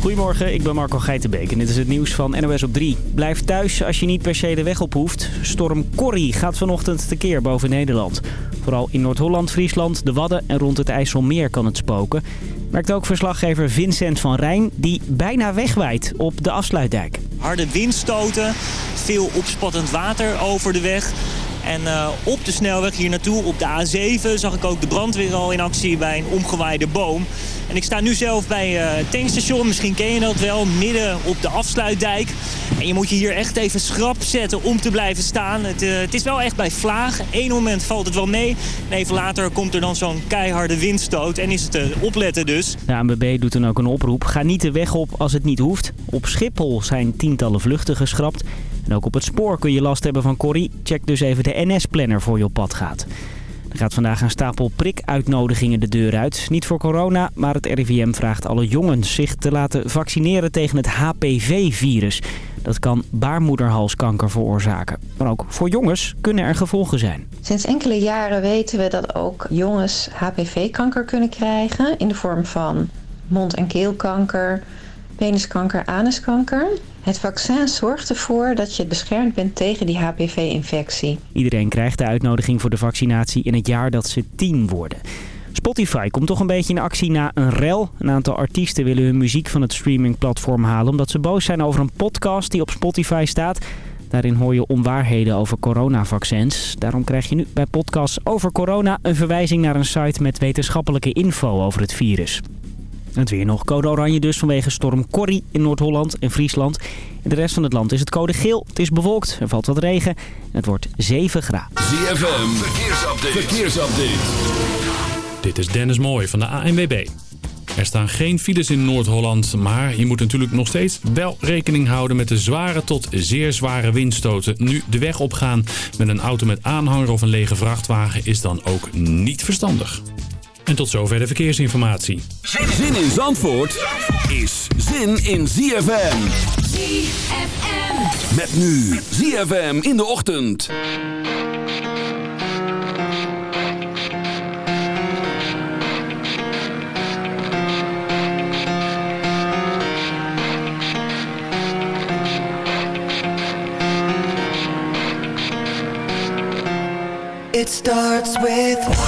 Goedemorgen, ik ben Marco Geitenbeek en dit is het nieuws van NOS op 3. Blijf thuis als je niet per se de weg op hoeft. Storm Corrie gaat vanochtend tekeer boven Nederland. Vooral in Noord-Holland, Friesland, de Wadden en rond het IJsselmeer kan het spoken. Merkt ook verslaggever Vincent van Rijn, die bijna wegwijdt op de afsluitdijk. Harde windstoten, veel opspattend water over de weg. En uh, op de snelweg hier naartoe, op de A7, zag ik ook de brandweer al in actie bij een omgewaaide boom. En ik sta nu zelf bij uh, het tankstation, misschien ken je dat wel, midden op de afsluitdijk. En je moet je hier echt even schrap zetten om te blijven staan. Het, uh, het is wel echt bij vlaag. Eén moment valt het wel mee. En even later komt er dan zo'n keiharde windstoot en is het opletten dus. De ANWB doet dan ook een oproep. Ga niet de weg op als het niet hoeft. Op Schiphol zijn tientallen vluchten geschrapt. En ook op het spoor kun je last hebben van Corrie. Check dus even de NS-planner voor je op pad gaat. Er gaat vandaag een stapel prikuitnodigingen de deur uit. Niet voor corona, maar het RIVM vraagt alle jongens zich te laten vaccineren tegen het HPV-virus. Dat kan baarmoederhalskanker veroorzaken. Maar ook voor jongens kunnen er gevolgen zijn. Sinds enkele jaren weten we dat ook jongens HPV-kanker kunnen krijgen... in de vorm van mond- en keelkanker, peniskanker, anuskanker. Het vaccin zorgt ervoor dat je beschermd bent tegen die HPV-infectie. Iedereen krijgt de uitnodiging voor de vaccinatie in het jaar dat ze tien worden. Spotify komt toch een beetje in actie na een rel. Een aantal artiesten willen hun muziek van het streamingplatform halen... omdat ze boos zijn over een podcast die op Spotify staat... Daarin hoor je onwaarheden over coronavaccins. Daarom krijg je nu bij podcasts over corona een verwijzing naar een site met wetenschappelijke info over het virus. Het weer nog code oranje dus vanwege storm Corrie in Noord-Holland en Friesland. In de rest van het land is het code geel. Het is bewolkt, er valt wat regen en het wordt 7 graden. ZFM, verkeersupdate. verkeersupdate. Dit is Dennis Mooij van de ANWB. Er staan geen files in Noord-Holland, maar je moet natuurlijk nog steeds wel rekening houden met de zware tot zeer zware windstoten. Nu de weg opgaan met een auto met aanhanger of een lege vrachtwagen is dan ook niet verstandig. En tot zover de verkeersinformatie. Zin in Zandvoort is zin in ZFM. ZFM. Met nu ZFM in de ochtend. It starts with.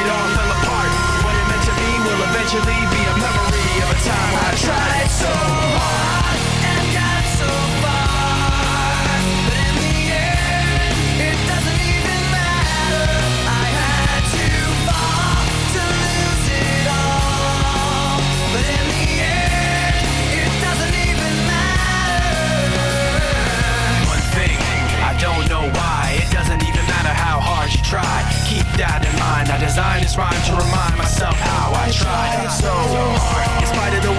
it all fell apart. What it meant to me will eventually be a memory of a time I tried so hard and got so far. But in the end, it doesn't even matter. I had to fall to lose it all. But in the end, it doesn't even matter. One thing, I don't know why. It doesn't even matter how hard you try keep that in mind. I designed this rhyme to remind myself how I tried so hard. In spite of the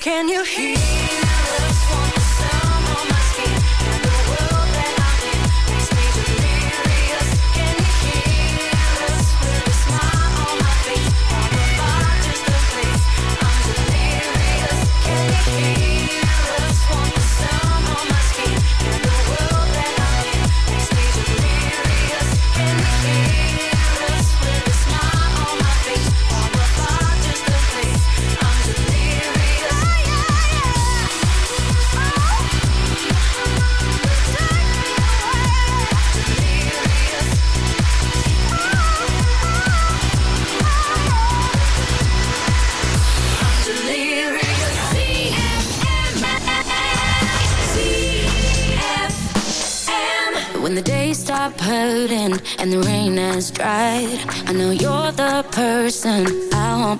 Can you hear?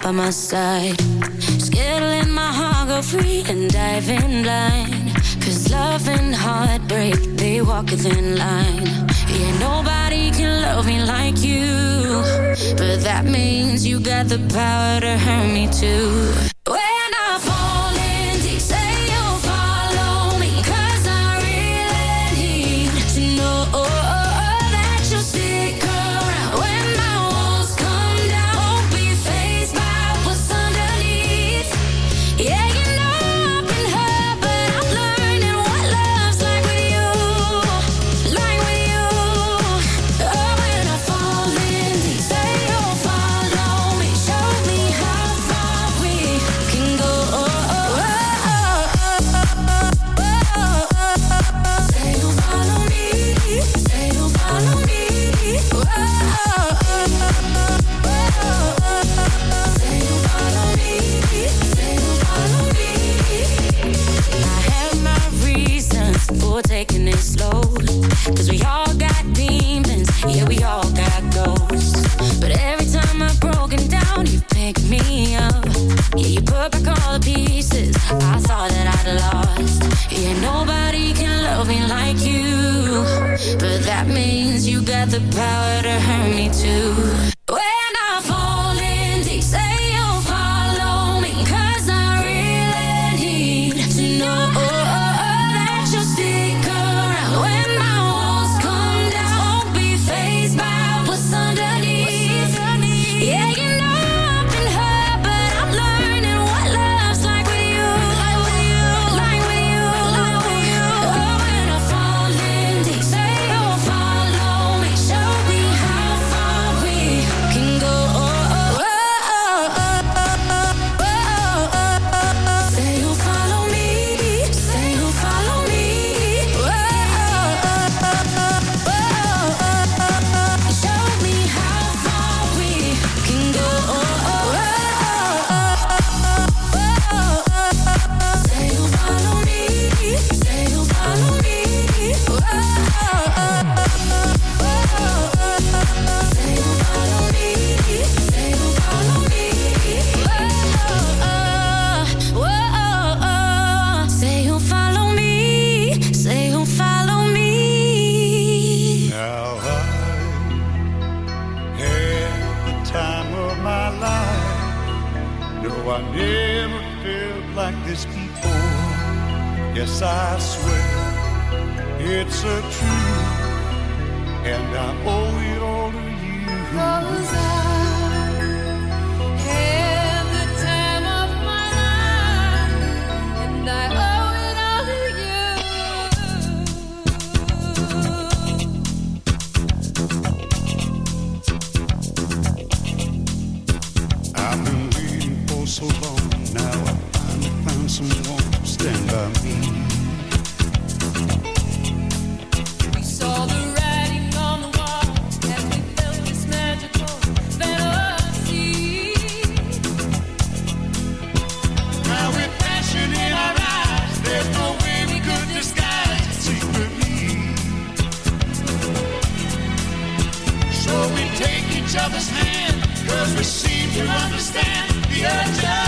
By my side. Let my heart go free and dive in blind. Cause love and heartbreak, they walk within line. Yeah, nobody can love me like you. But that means you got the power to hurt me too. like this before. Yes, I swear it's a truth, and I owe it all to you. Cause I seem to understand the urgency.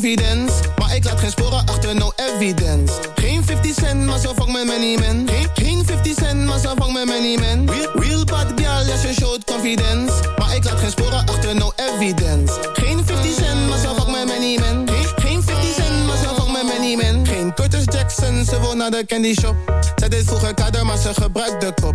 confidence. Maar ik laat geen sporen achter, no evidence. Geen 50 cent, maar zo vang mijn money man. Geen, geen 50 cent, maar zo vang mijn money man. Real, bad girl, ja, ze showt confidence. Maar ik laat geen sporen achter, no evidence. Geen 50 cent, maar zo vang mijn money man. Geen, geen 50 cent, maar zo vang mijn money man. Geen Curtis Jackson, ze wil naar de candy shop. Zij deed vroeger kader, maar ze gebruikt de kop.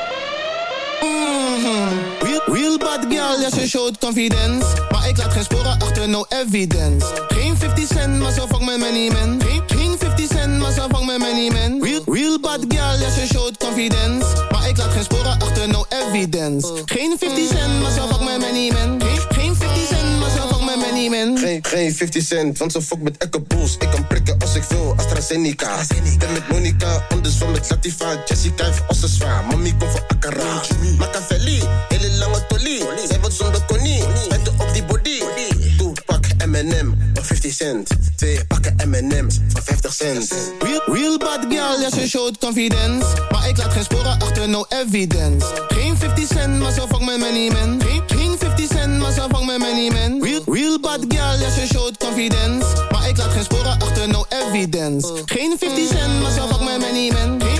Real, bad girl, ja, ze showt confidence. Maar ik laat geen sporen achter, no evidence. Geen 50 cent, maar zo vang mijn money man. Geen, geen 50 cent, maar zo vang mijn money man. Real, real bad girl, ja, ze showt confidence. Maar ik laat geen sporen achter, no evidence. Geen 50 cent, maar zo vang mijn money man. Geen, Geen, geen 50 cent, want ze fuck met Echo Bulls. Ik kan prikken als ik wil, AstraZeneca. Ben met Monica, anders van met Latifa. Jessica heeft als zwaar, mami komt voor Akara. Machiavelli, hele lange tolie. Zij wordt zonder konie, vetten op die body. Doe pak M&M 50 cent. Twee pakken M&M's voor 50 cent. Real, real bad girl, ja, ze showt confidence. Maar ik laat geen sporen achter, no evidence. Geen 50 cent, maar zo vang mijn money man. Geen, geen 50 cent, maar zo vang mijn money man. Real, real bad girl, ja, ze showt confidence. Maar ik laat geen sporen achter, no evidence. Geen 50 cent, maar zo vang mijn money man. Geen,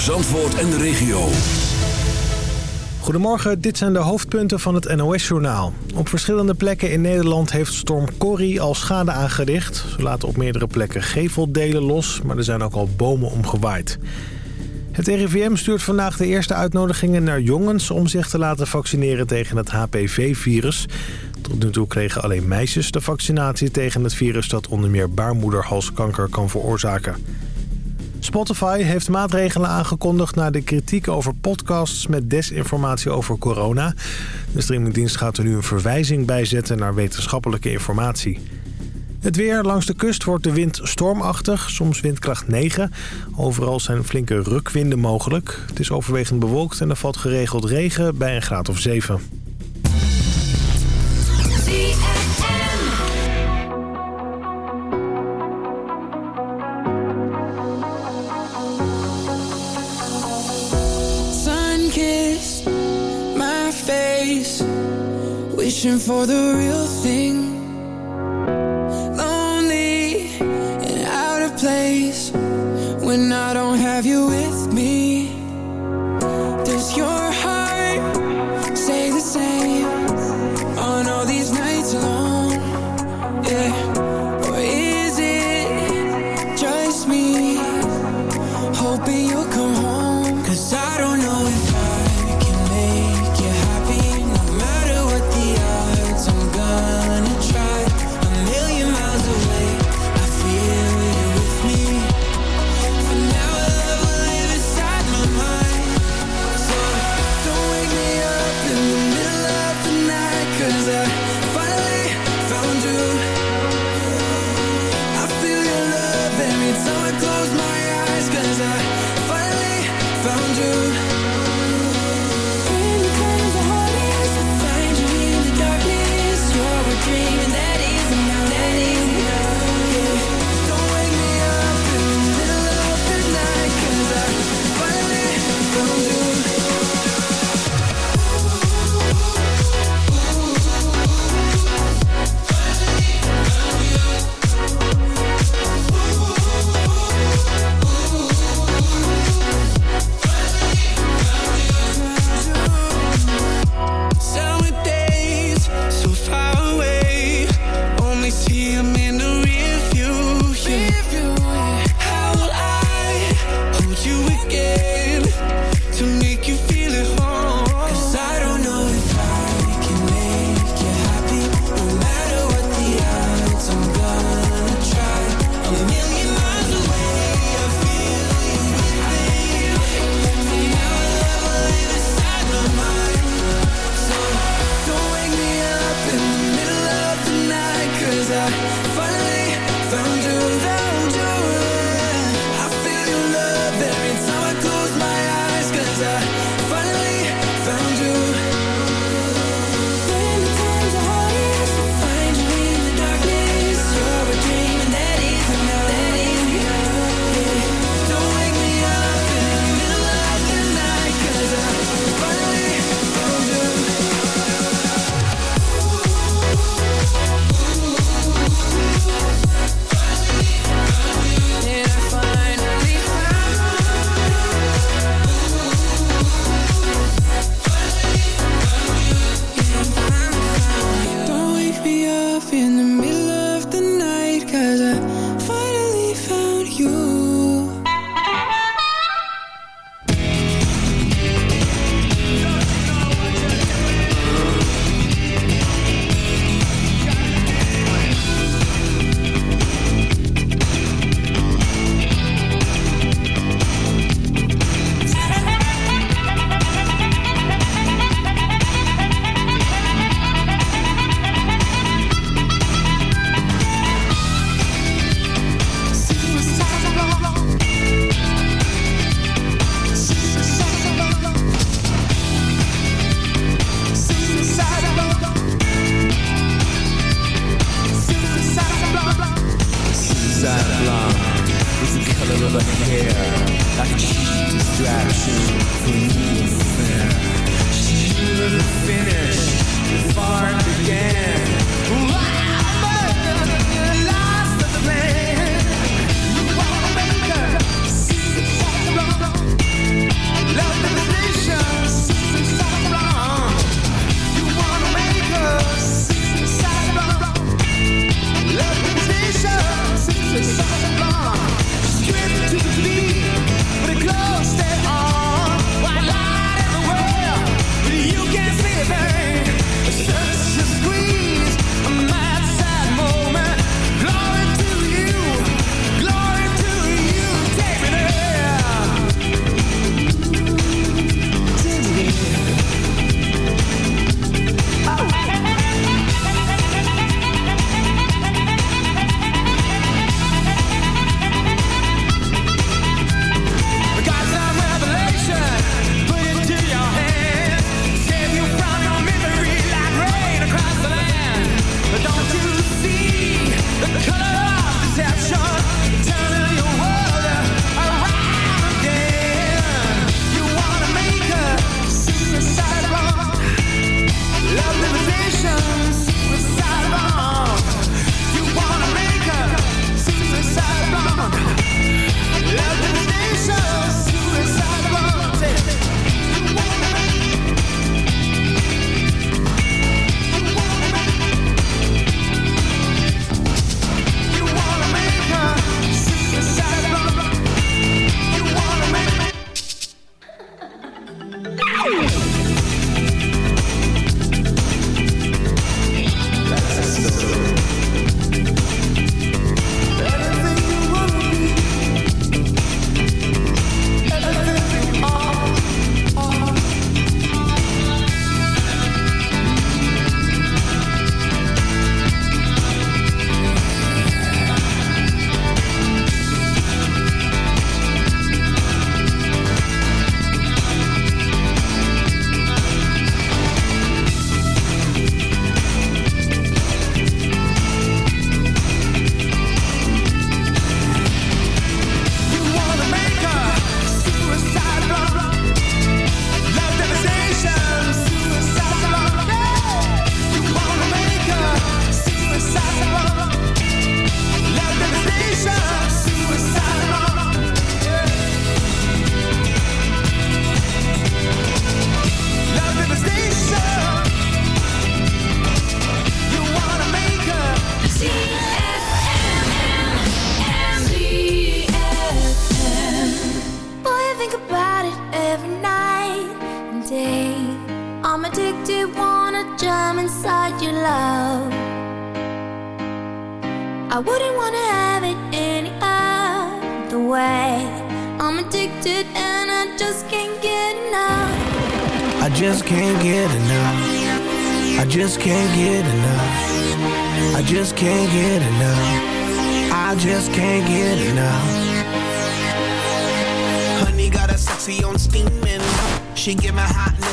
Zandvoort en de regio. Goedemorgen, dit zijn de hoofdpunten van het NOS-journaal. Op verschillende plekken in Nederland heeft storm Corrie al schade aangericht. Ze laten op meerdere plekken geveldelen los, maar er zijn ook al bomen omgewaaid. Het RIVM stuurt vandaag de eerste uitnodigingen naar jongens... om zich te laten vaccineren tegen het HPV-virus. Tot nu toe kregen alleen meisjes de vaccinatie tegen het virus... dat onder meer baarmoederhalskanker kan veroorzaken. Spotify heeft maatregelen aangekondigd na de kritiek over podcasts met desinformatie over corona. De streamingdienst gaat er nu een verwijzing bij zetten naar wetenschappelijke informatie. Het weer langs de kust wordt de wind stormachtig, soms windkracht 9. Overal zijn flinke rukwinden mogelijk. Het is overwegend bewolkt en er valt geregeld regen bij een graad of 7. Wishing for the real thing. Lonely and out of place. When I don't have you with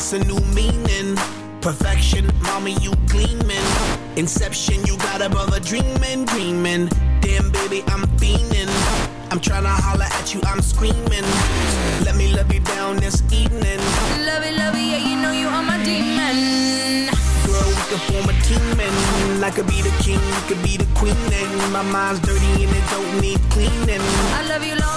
hotness a new meaning. Perfection, mommy, you gleaming. Inception, you got a brother dreaming, dreaming. Damn, baby, I'm fiending. I'm tryna holler at you, I'm screaming. Let me love you down this evening. Love it, love it, yeah, you know you are my demon. Girl, we could form a team and I could be the king, you could be the queen. And my mind's dirty and it don't need cleaning. I love you long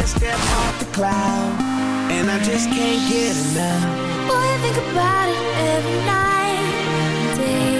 Can't step off the cloud. And I just can't get enough. Boy, I think about it every night day.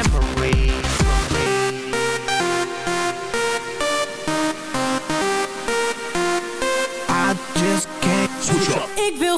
Wil